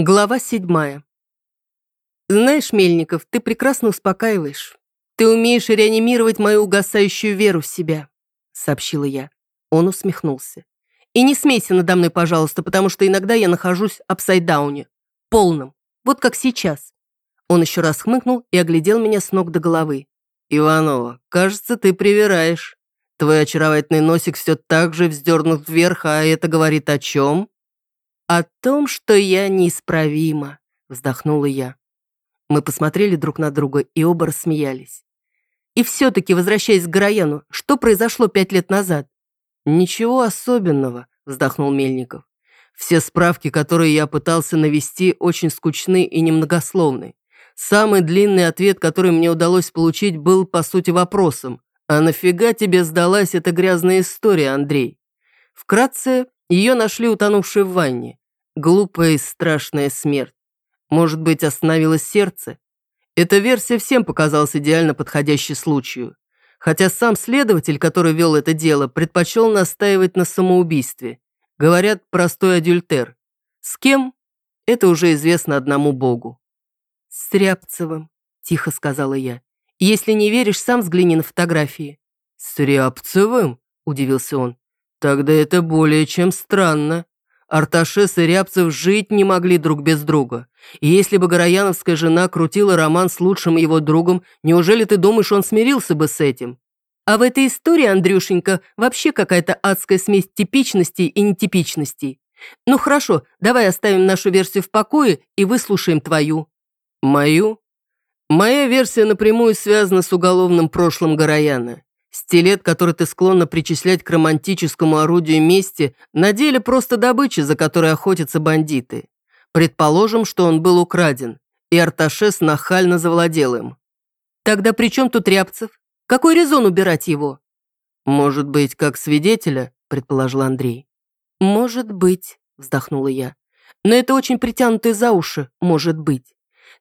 Глава седьмая. Знаешь, Мельников, ты прекрасно успокаиваешь. Ты умеешь реанимировать мою угасающую веру в себя, сообщила я. Он усмехнулся. И не смейся надо мной, пожалуйста, потому что иногда я нахожусь апсайдауне, полном, вот как сейчас. Он еще раз хмыкнул и оглядел меня с ног до головы. «Иванова, кажется, ты привираешь. Твой очаровательный носик все так же вздернут вверх, а это говорит о чем?» «О том, что я неисправима», — вздохнула я. Мы посмотрели друг на друга и оба рассмеялись. И все-таки, возвращаясь к Горояну, что произошло пять лет назад? «Ничего особенного», — вздохнул Мельников. «Все справки, которые я пытался навести, очень скучны и немногословны. Самый длинный ответ, который мне удалось получить, был, по сути, вопросом. «А нафига тебе сдалась эта грязная история, Андрей?» Вкратце, ее нашли утонувшей в ванне. Глупая и страшная смерть. Может быть, остановилось сердце? Эта версия всем показалась идеально подходящей случаю. Хотя сам следователь, который вел это дело, предпочел настаивать на самоубийстве. Говорят, простой адюльтер. С кем? Это уже известно одному богу. «С Рябцевым», — тихо сказала я. «Если не веришь, сам взгляни на фотографии». «С Рябцевым?» — удивился он. Тогда это более чем странно. Арташес и Рябцев жить не могли друг без друга. И если бы Горояновская жена крутила роман с лучшим его другом, неужели ты думаешь, он смирился бы с этим? А в этой истории, Андрюшенька, вообще какая-то адская смесь типичностей и нетипичностей. Ну хорошо, давай оставим нашу версию в покое и выслушаем твою. Мою? Моя версия напрямую связана с уголовным прошлым Горояна. Стилет, который ты склонна причислять к романтическому орудию мести, на деле просто добыча, за которой охотятся бандиты. Предположим, что он был украден, и Арташес нахально завладел им. Тогда при чем тут Рябцев? Какой резон убирать его? Может быть, как свидетеля, предположил Андрей. Может быть, вздохнула я. Но это очень притянутые за уши, может быть.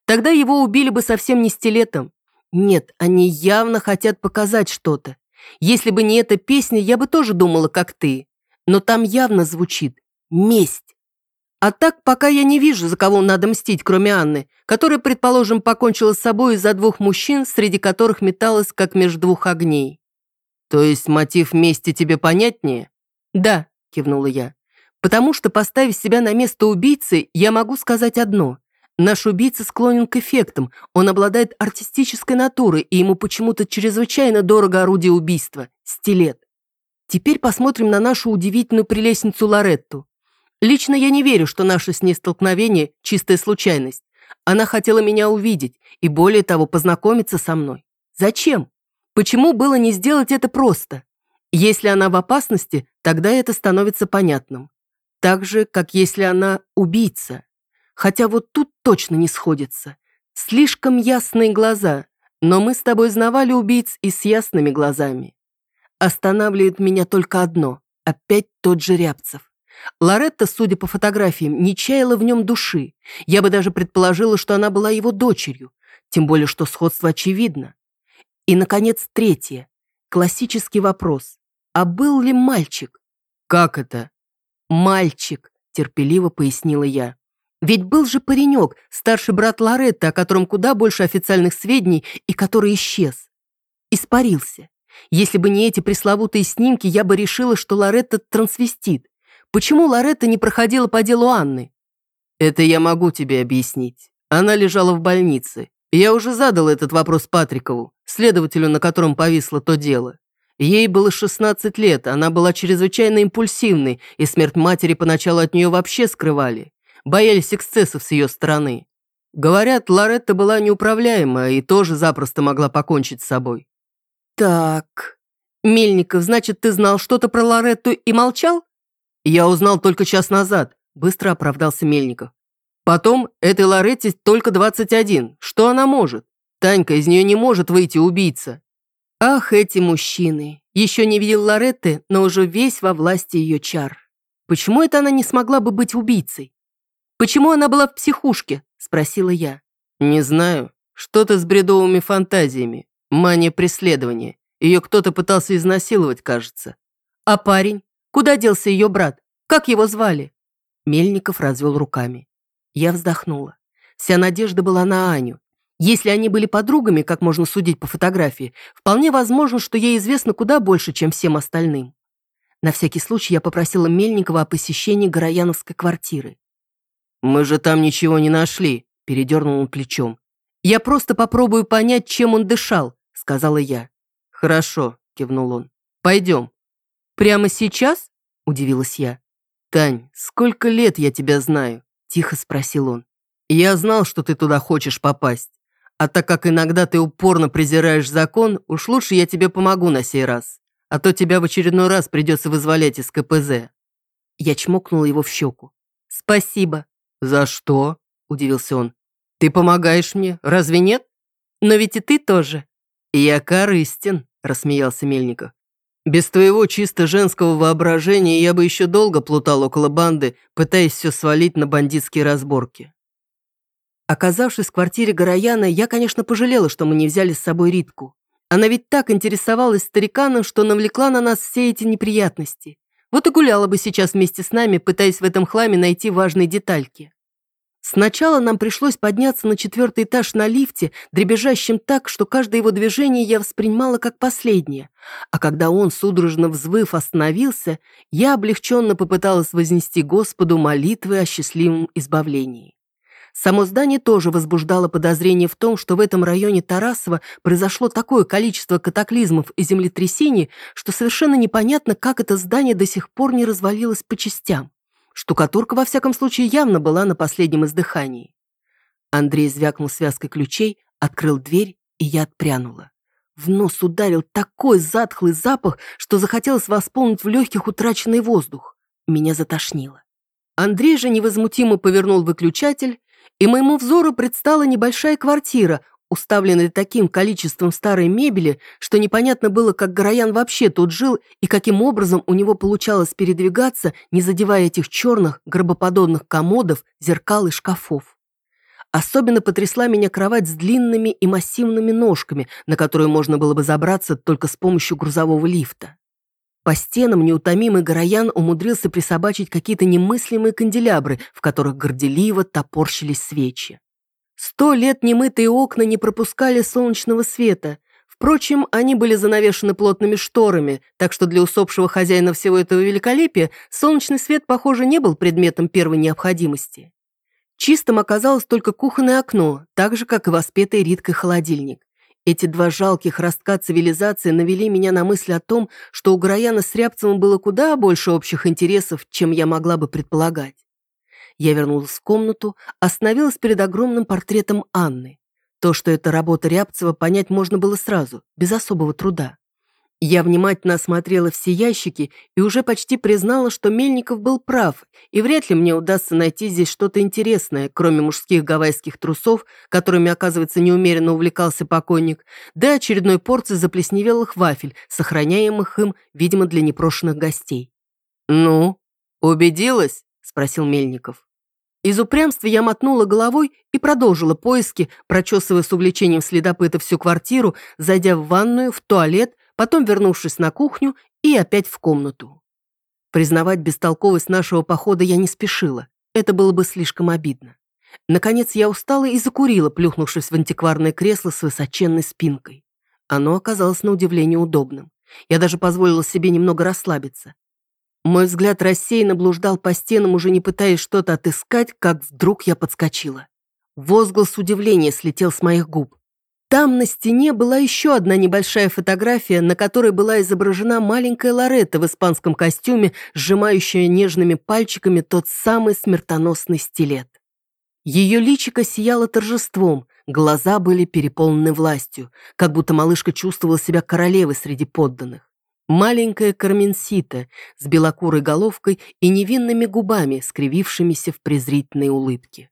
Тогда его убили бы совсем не стилетом, нет, они явно хотят показать что-то. Если бы не эта песня, я бы тоже думала, как ты. Но там явно звучит «месть». А так, пока я не вижу, за кого надо мстить, кроме Анны, которая, предположим, покончила с собой из-за двух мужчин, среди которых металась, как между двух огней. То есть мотив мести тебе понятнее? Да, кивнула я. Потому что, поставив себя на место убийцы, я могу сказать одно. Наш убийца склонен к эффектам, он обладает артистической натурой, и ему почему-то чрезвычайно дорого орудие убийства – стилет. Теперь посмотрим на нашу удивительную прелестницу Лоретту. Лично я не верю, что наше с ней столкновение – чистая случайность. Она хотела меня увидеть и, более того, познакомиться со мной. Зачем? Почему было не сделать это просто? Если она в опасности, тогда это становится понятным. Так же, как если она убийца. Хотя вот тут точно не сходится. Слишком ясные глаза, но мы с тобой знавали убийц и с ясными глазами. Останавливает меня только одно. Опять тот же Рябцев. Лоретта, судя по фотографиям, не чаяла в нем души. Я бы даже предположила, что она была его дочерью. Тем более, что сходство очевидно. И, наконец, третье. Классический вопрос. А был ли мальчик? Как это? Мальчик, терпеливо пояснила я. Ведь был же паренек, старший брат Лоретты, о котором куда больше официальных сведений и который исчез. Испарился. Если бы не эти пресловутые снимки, я бы решила, что Лоретта трансвестит. Почему Лоретта не проходила по делу Анны? Это я могу тебе объяснить. Она лежала в больнице. Я уже задал этот вопрос Патрикову, следователю, на котором повисло то дело. Ей было 16 лет, она была чрезвычайно импульсивной, и смерть матери поначалу от нее вообще скрывали боялись эксцессов с ее стороны. Говорят, Лоретта была неуправляема и тоже запросто могла покончить с собой. Так, Мельников, значит, ты знал что-то про Лоретту и молчал? Я узнал только час назад, быстро оправдался Мельников. Потом, этой Лоретте только 21. Что она может? Танька, из нее не может выйти убийца. Ах, эти мужчины. Еще не видел Лоретты, но уже весь во власти ее чар. Почему это она не смогла бы быть убийцей? «Почему она была в психушке?» – спросила я. «Не знаю. Что-то с бредовыми фантазиями. Мания преследования. Ее кто-то пытался изнасиловать, кажется». «А парень? Куда делся ее брат? Как его звали?» Мельников развел руками. Я вздохнула. Вся надежда была на Аню. Если они были подругами, как можно судить по фотографии, вполне возможно, что ей известно куда больше, чем всем остальным. На всякий случай я попросила Мельникова о посещении Горояновской квартиры. «Мы же там ничего не нашли», — передернул он плечом. «Я просто попробую понять, чем он дышал», — сказала я. «Хорошо», — кивнул он. «Пойдем». «Прямо сейчас?» — удивилась я. «Тань, сколько лет я тебя знаю?» — тихо спросил он. «Я знал, что ты туда хочешь попасть. А так как иногда ты упорно презираешь закон, уж лучше я тебе помогу на сей раз. А то тебя в очередной раз придется вызволять из КПЗ». Я чмокнула его в щеку. «Спасибо». «За что?» – удивился он. «Ты помогаешь мне, разве нет?» «Но ведь и ты тоже». «Я корыстен», – рассмеялся Мельников. «Без твоего чисто женского воображения я бы еще долго плутал около банды, пытаясь все свалить на бандитские разборки». Оказавшись в квартире Горояна, я, конечно, пожалела, что мы не взяли с собой Ритку. Она ведь так интересовалась стариканом, что навлекла на нас все эти неприятности. Вот и гуляла бы сейчас вместе с нами, пытаясь в этом хламе найти важные детальки. Сначала нам пришлось подняться на четвертый этаж на лифте, дребезжащем так, что каждое его движение я воспринимала как последнее. А когда он, судорожно взвыв, остановился, я облегченно попыталась вознести Господу молитвы о счастливом избавлении. Само здание тоже возбуждало подозрение в том, что в этом районе Тарасова произошло такое количество катаклизмов и землетрясений, что совершенно непонятно, как это здание до сих пор не развалилось по частям. Штукатурка, во всяком случае, явно была на последнем издыхании. Андрей звякнул связкой ключей, открыл дверь, и я отпрянула. В нос ударил такой затхлый запах, что захотелось восполнить в легких утраченный воздух. Меня затошнило. Андрей же невозмутимо повернул выключатель, и моему взору предстала небольшая квартира, уставленная таким количеством старой мебели, что непонятно было, как Гороян вообще тут жил и каким образом у него получалось передвигаться, не задевая этих черных гробоподобных комодов, зеркал и шкафов. Особенно потрясла меня кровать с длинными и массивными ножками, на которую можно было бы забраться только с помощью грузового лифта. По стенам неутомимый Гороян умудрился присобачить какие-то немыслимые канделябры, в которых горделиво топорщились свечи. Сто лет немытые окна не пропускали солнечного света. Впрочем, они были занавешены плотными шторами, так что для усопшего хозяина всего этого великолепия солнечный свет, похоже, не был предметом первой необходимости. Чистым оказалось только кухонное окно, так же, как и воспетый Риткой холодильник. Эти два жалких ростка цивилизации навели меня на мысль о том, что у Горояна с Рябцевым было куда больше общих интересов, чем я могла бы предполагать. Я вернулась в комнату, остановилась перед огромным портретом Анны. То, что это работа Рябцева, понять можно было сразу, без особого труда. Я внимательно осмотрела все ящики и уже почти признала, что Мельников был прав, и вряд ли мне удастся найти здесь что-то интересное, кроме мужских гавайских трусов, которыми, оказывается, неумеренно увлекался покойник, да очередной порции заплесневелых вафель, сохраняемых им, видимо, для непрошенных гостей. «Ну, убедилась?» – спросил Мельников. Из упрямства я мотнула головой и продолжила поиски, прочесывая с увлечением следопыта всю квартиру, зайдя в ванную, в туалет – потом вернувшись на кухню и опять в комнату. Признавать бестолковость нашего похода я не спешила, это было бы слишком обидно. Наконец я устала и закурила, плюхнувшись в антикварное кресло с высоченной спинкой. Оно оказалось на удивление удобным. Я даже позволила себе немного расслабиться. Мой взгляд рассеянно блуждал по стенам, уже не пытаясь что-то отыскать, как вдруг я подскочила. Возглас удивления слетел с моих губ. Там на стене была еще одна небольшая фотография, на которой была изображена маленькая Лоретта в испанском костюме, сжимающая нежными пальчиками тот самый смертоносный стилет. Ее личико сияло торжеством, глаза были переполнены властью, как будто малышка чувствовала себя королевой среди подданных. Маленькая Карменсита с белокурой головкой и невинными губами, скривившимися в презрительной улыбке.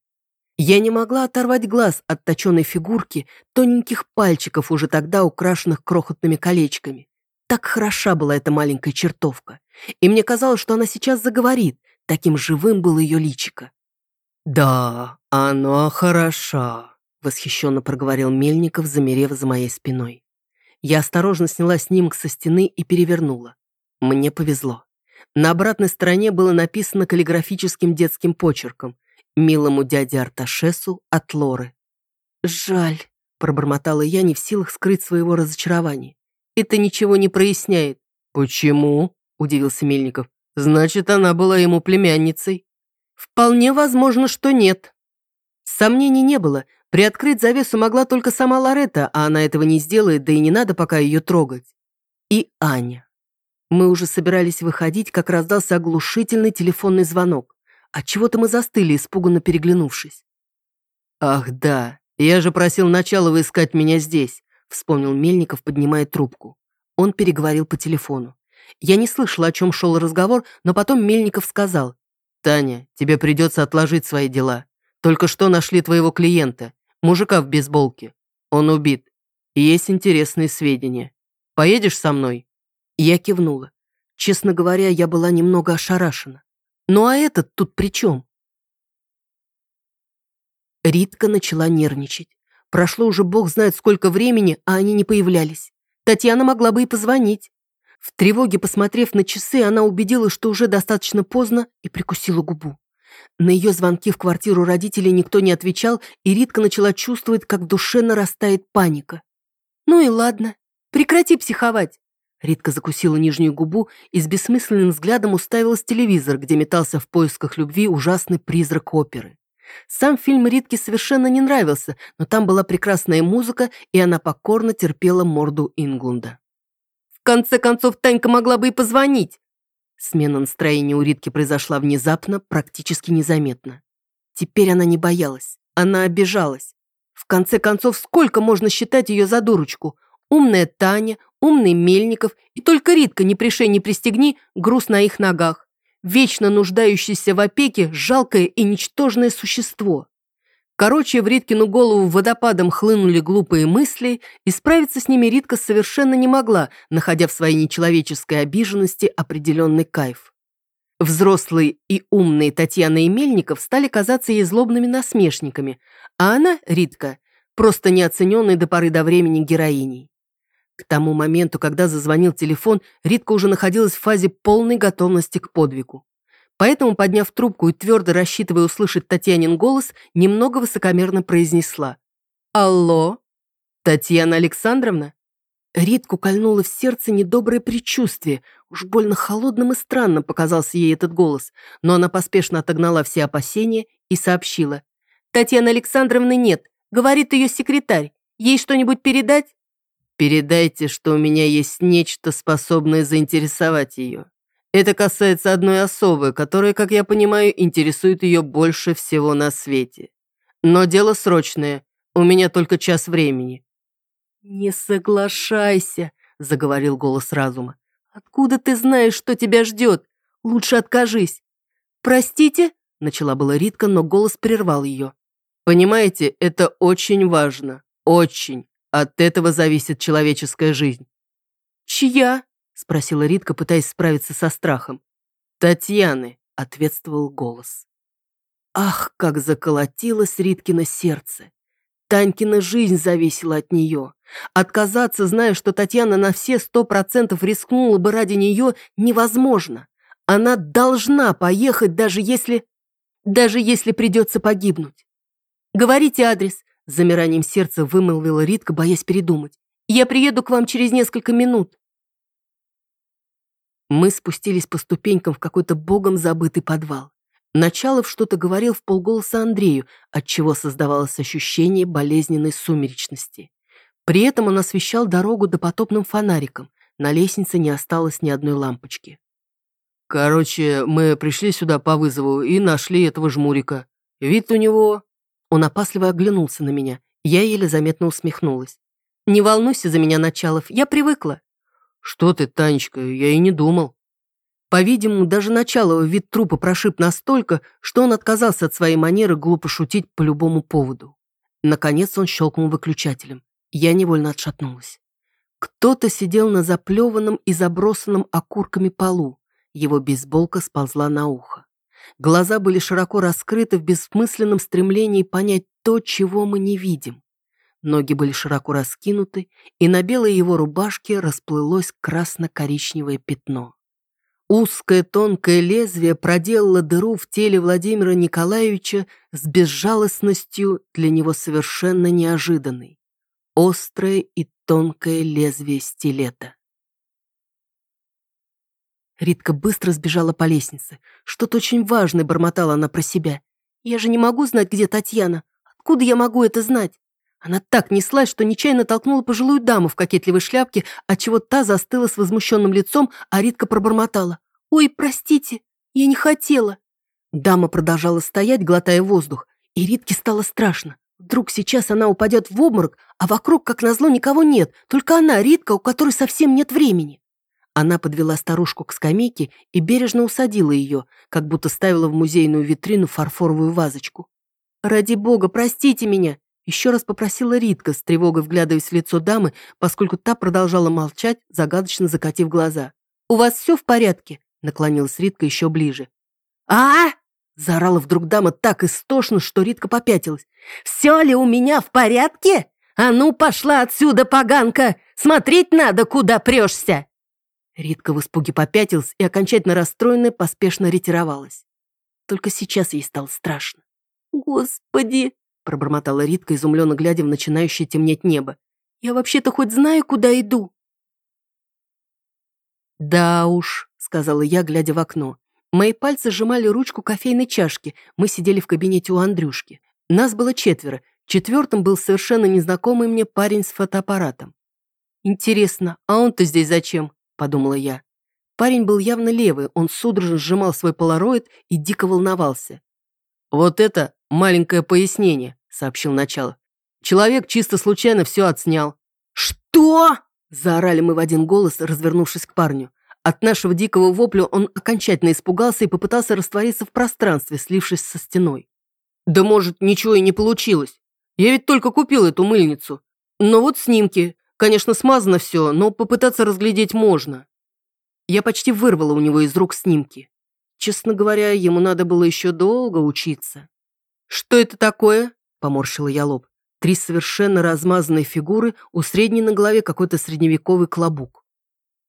Я не могла оторвать глаз от точенной фигурки, тоненьких пальчиков, уже тогда украшенных крохотными колечками. Так хороша была эта маленькая чертовка. И мне казалось, что она сейчас заговорит. Таким живым было ее личико. «Да, она хороша», — восхищенно проговорил Мельников, замерев за моей спиной. Я осторожно сняла снимок со стены и перевернула. Мне повезло. На обратной стороне было написано каллиграфическим детским почерком Милому дяде Арташесу от Лоры. «Жаль», — пробормотала я, не в силах скрыть своего разочарования. «Это ничего не проясняет». «Почему?» — удивился Мельников. «Значит, она была ему племянницей». «Вполне возможно, что нет». Сомнений не было. Приоткрыть завесу могла только сама Лоретта, а она этого не сделает, да и не надо пока ее трогать. И Аня. Мы уже собирались выходить, как раздался оглушительный телефонный звонок. Отчего-то мы застыли, испуганно переглянувшись. «Ах да, я же просил Началова искать меня здесь», вспомнил Мельников, поднимая трубку. Он переговорил по телефону. Я не слышала, о чем шел разговор, но потом Мельников сказал. «Таня, тебе придется отложить свои дела. Только что нашли твоего клиента, мужика в бейсболке. Он убит. И есть интересные сведения. Поедешь со мной?» Я кивнула. Честно говоря, я была немного ошарашена. Ну а этот тут при чем? Ритка начала нервничать. Прошло уже бог знает сколько времени, а они не появлялись. Татьяна могла бы и позвонить. В тревоге, посмотрев на часы, она убедилась, что уже достаточно поздно, и прикусила губу. На ее звонки в квартиру родителей никто не отвечал, и Ритка начала чувствовать, как в душе нарастает паника. «Ну и ладно, прекрати психовать. Ритка закусила нижнюю губу и с бессмысленным взглядом уставилась телевизор, где метался в поисках любви ужасный призрак оперы. Сам фильм Ритке совершенно не нравился, но там была прекрасная музыка, и она покорно терпела морду Инглунда. «В конце концов, Танька могла бы и позвонить!» Смена настроения у Ритки произошла внезапно, практически незаметно. Теперь она не боялась, она обижалась. В конце концов, сколько можно считать ее за дурочку? Умная Таня, умный Мельников и только Ритка, не пришей, не пристегни, груз на их ногах. Вечно нуждающийся в опеке жалкое и ничтожное существо. Короче, в Риткину голову водопадом хлынули глупые мысли, и справиться с ними Ритка совершенно не могла, находя в своей нечеловеческой обиженности определенный кайф. Взрослые и умные Татьяна и Мельников стали казаться ей злобными насмешниками, а она, Ритка, просто неоцененной до поры до времени героиней. К тому моменту, когда зазвонил телефон, Ритка уже находилась в фазе полной готовности к подвигу. Поэтому, подняв трубку и твердо рассчитывая услышать Татьянин голос, немного высокомерно произнесла. «Алло? Татьяна Александровна?» Ритку кольнуло в сердце недоброе предчувствие. Уж больно холодным и странным показался ей этот голос, но она поспешно отогнала все опасения и сообщила. «Татьяны Александровны нет, говорит ее секретарь. Ей что-нибудь передать?» Передайте, что у меня есть нечто, способное заинтересовать ее. Это касается одной особы, которая, как я понимаю, интересует ее больше всего на свете. Но дело срочное, у меня только час времени». «Не соглашайся», — заговорил голос разума. «Откуда ты знаешь, что тебя ждет? Лучше откажись». «Простите?» — начала была Ритка, но голос прервал ее. «Понимаете, это очень важно. Очень. От этого зависит человеческая жизнь». «Чья?» — спросила Ритка, пытаясь справиться со страхом. «Татьяны», — ответствовал голос. Ах, как заколотилось Риткино сердце. Танькина жизнь зависела от нее. Отказаться, зная, что Татьяна на все сто процентов рискнула бы ради нее, невозможно. Она должна поехать, даже если... даже если придется погибнуть. «Говорите адрес», с замиранием сердца вымолвила Ритка, боясь передумать. «Я приеду к вам через несколько минут». Мы спустились по ступенькам в какой-то богом забытый подвал. Началов что-то говорил в полголоса Андрею, отчего создавалось ощущение болезненной сумеречности. При этом он освещал дорогу допотопным фонариком. На лестнице не осталось ни одной лампочки. «Короче, мы пришли сюда по вызову и нашли этого жмурика. Вид у него он опасливо оглянулся на меня. Я еле заметно усмехнулась. «Не волнуйся за меня, Началов, я привыкла». «Что ты, Танечка, я и не думал». По-видимому, даже Началова вид трупа прошиб настолько, что он отказался от своей манеры глупо шутить по любому поводу. Наконец он щелкнул выключателем. Я невольно отшатнулась. Кто-то сидел на заплеванном и забросанном окурками полу. Его бейсболка сползла на ухо. Глаза были широко раскрыты в бессмысленном стремлении понять то, чего мы не видим. Ноги были широко раскинуты, и на белой его рубашке расплылось красно-коричневое пятно. Узкое тонкое лезвие проделало дыру в теле Владимира Николаевича с безжалостностью для него совершенно неожиданной. Острое и тонкое лезвие стилета. Ритка быстро сбежала по лестнице. Что-то очень важное бормотала она про себя. «Я же не могу знать, где Татьяна. Откуда я могу это знать?» Она так неслась, что нечаянно толкнула пожилую даму в кокетливой шляпке, отчего та застыла с возмущенным лицом, а Ритка пробормотала. «Ой, простите, я не хотела». Дама продолжала стоять, глотая воздух, и Ритке стало страшно. Вдруг сейчас она упадет в обморок, а вокруг, как назло, никого нет, только она, Ритка, у которой совсем нет времени. Она подвела старушку к скамейке и бережно усадила ее, как будто ставила в музейную витрину фарфоровую вазочку. «Ради бога, простите меня!» Еще раз попросила Ритка, с тревогой вглядываясь в лицо дамы, поскольку та продолжала молчать, загадочно закатив глаза. «У вас все в порядке?» Наклонилась Ритка еще ближе. а, Заорала вдруг дама так истошно, что Ритка попятилась. «Все ли у меня в порядке? А ну, пошла отсюда, поганка! Смотреть надо, куда прешься!» Ритка в испуге попятилась и, окончательно расстроенная, поспешно ретировалась. Только сейчас ей стало страшно. «Господи!» пробормотала Ритка, изумленно глядя в начинающее темнеть небо. «Я вообще-то хоть знаю, куда иду?» «Да уж», — сказала я, глядя в окно. Мои пальцы сжимали ручку кофейной чашки. Мы сидели в кабинете у Андрюшки. Нас было четверо. Четвертым был совершенно незнакомый мне парень с фотоаппаратом. «Интересно, а он-то здесь зачем?» – подумала я. Парень был явно левый, он судорожно сжимал свой полароид и дико волновался. «Вот это маленькое пояснение», — сообщил начало. «Человек чисто случайно все отснял». «Что?» — заорали мы в один голос, развернувшись к парню. От нашего дикого вопля он окончательно испугался и попытался раствориться в пространстве, слившись со стеной. «Да может, ничего и не получилось. Я ведь только купил эту мыльницу. Но вот снимки. Конечно, смазано все, но попытаться разглядеть можно». Я почти вырвала у него из рук снимки. Честно говоря, ему надо было еще долго учиться. «Что это такое?» – поморщила я лоб. Три совершенно размазанные фигуры, у средней на голове какой-то средневековый клобук.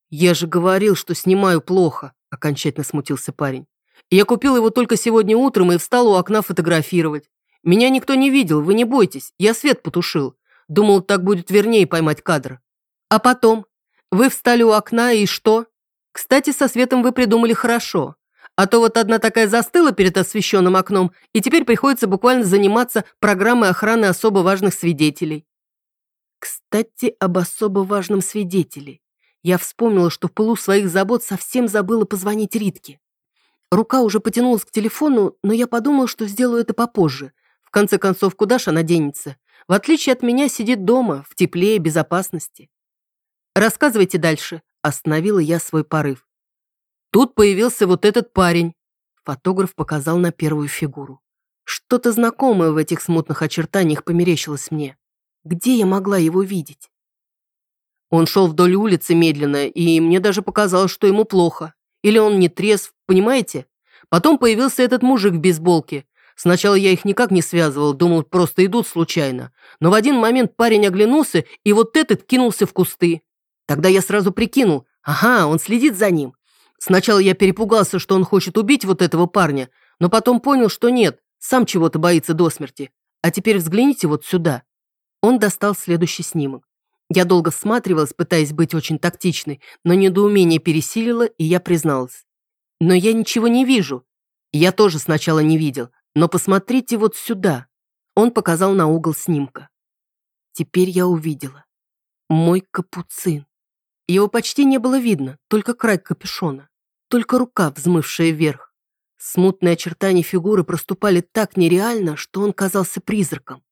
«Я же говорил, что снимаю плохо», – окончательно смутился парень. «Я купил его только сегодня утром и встал у окна фотографировать. Меня никто не видел, вы не бойтесь, я свет потушил. Думал, так будет вернее поймать кадр. А потом? Вы встали у окна и что? Кстати, со светом вы придумали хорошо. А то вот одна такая застыла перед освещенным окном, и теперь приходится буквально заниматься программой охраны особо важных свидетелей. Кстати, об особо важном свидетеле. Я вспомнила, что в пылу своих забот совсем забыла позвонить Ритке. Рука уже потянулась к телефону, но я подумала, что сделаю это попозже. В конце концов, куда ж она денется? В отличие от меня, сидит дома, в тепле и безопасности. «Рассказывайте дальше», – остановила я свой порыв. Тут появился вот этот парень. Фотограф показал на первую фигуру. Что-то знакомое в этих смутных очертаниях померещилось мне. Где я могла его видеть? Он шел вдоль улицы медленно, и мне даже показалось, что ему плохо. Или он не трезв, понимаете? Потом появился этот мужик в бейсболке. Сначала я их никак не связывал, думал, просто идут случайно. Но в один момент парень оглянулся, и вот этот кинулся в кусты. Тогда я сразу прикинул, ага, он следит за ним. Сначала я перепугался, что он хочет убить вот этого парня, но потом понял, что нет, сам чего-то боится до смерти. А теперь взгляните вот сюда. Он достал следующий снимок. Я долго всматривалась, пытаясь быть очень тактичной, но недоумение пересилило, и я призналась. Но я ничего не вижу. Я тоже сначала не видел, но посмотрите вот сюда. Он показал на угол снимка. Теперь я увидела. Мой капуцин. Его почти не было видно, только край капюшона, только рука, взмывшая вверх. Смутные очертания фигуры проступали так нереально, что он казался призраком.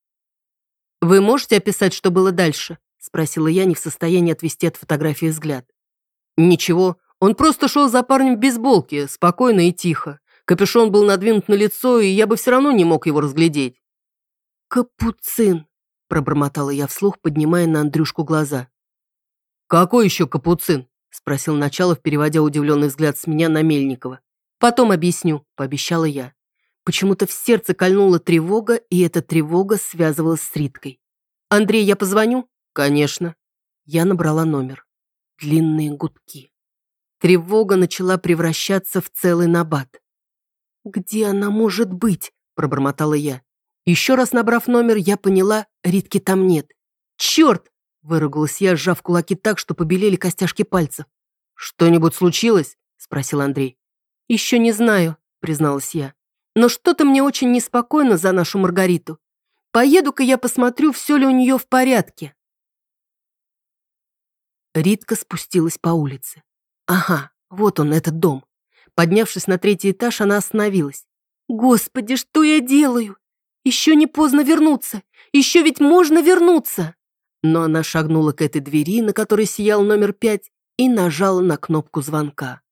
«Вы можете описать, что было дальше?» – спросила я, не в состоянии отвести от фотографии взгляд. «Ничего, он просто шел за парнем в бейсболке, спокойно и тихо. Капюшон был надвинут на лицо, и я бы все равно не мог его разглядеть». «Капуцин», – пробормотала я вслух, поднимая на Андрюшку глаза. «Какой еще капуцин?» – спросил Началов, переводя удивленный взгляд с меня на Мельникова. «Потом объясню», – пообещала я. Почему-то в сердце кольнула тревога, и эта тревога связывалась с Риткой. «Андрей, я позвоню?» «Конечно». Я набрала номер. Длинные гудки. Тревога начала превращаться в целый набат. «Где она может быть?» – пробормотала я. Еще раз набрав номер, я поняла, Ритки там нет. «Черт!» – выругалась я, сжав кулаки так, что побелели костяшки пальцев. «Что-нибудь случилось?» – спросил Андрей. «Еще не знаю», – призналась я. «Но что-то мне очень неспокойно за нашу Маргариту. Поеду-ка я посмотрю, все ли у нее в порядке». Ритка спустилась по улице. Ага, вот он, этот дом. Поднявшись на третий этаж, она остановилась. «Господи, что я делаю? Еще не поздно вернуться. Еще ведь можно вернуться!» Но она шагнула к этой двери, на которой сиял номер пять, и нажала на кнопку звонка.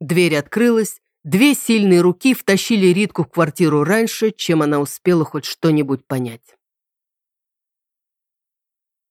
Дверь открылась, две сильные руки втащили Ритку в квартиру раньше, чем она успела хоть что-нибудь понять.